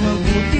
no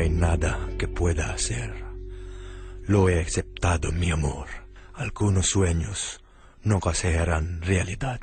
hay nada que pueda hacer. Lo he aceptado, mi amor. Algunos sueños nunca serán realidad.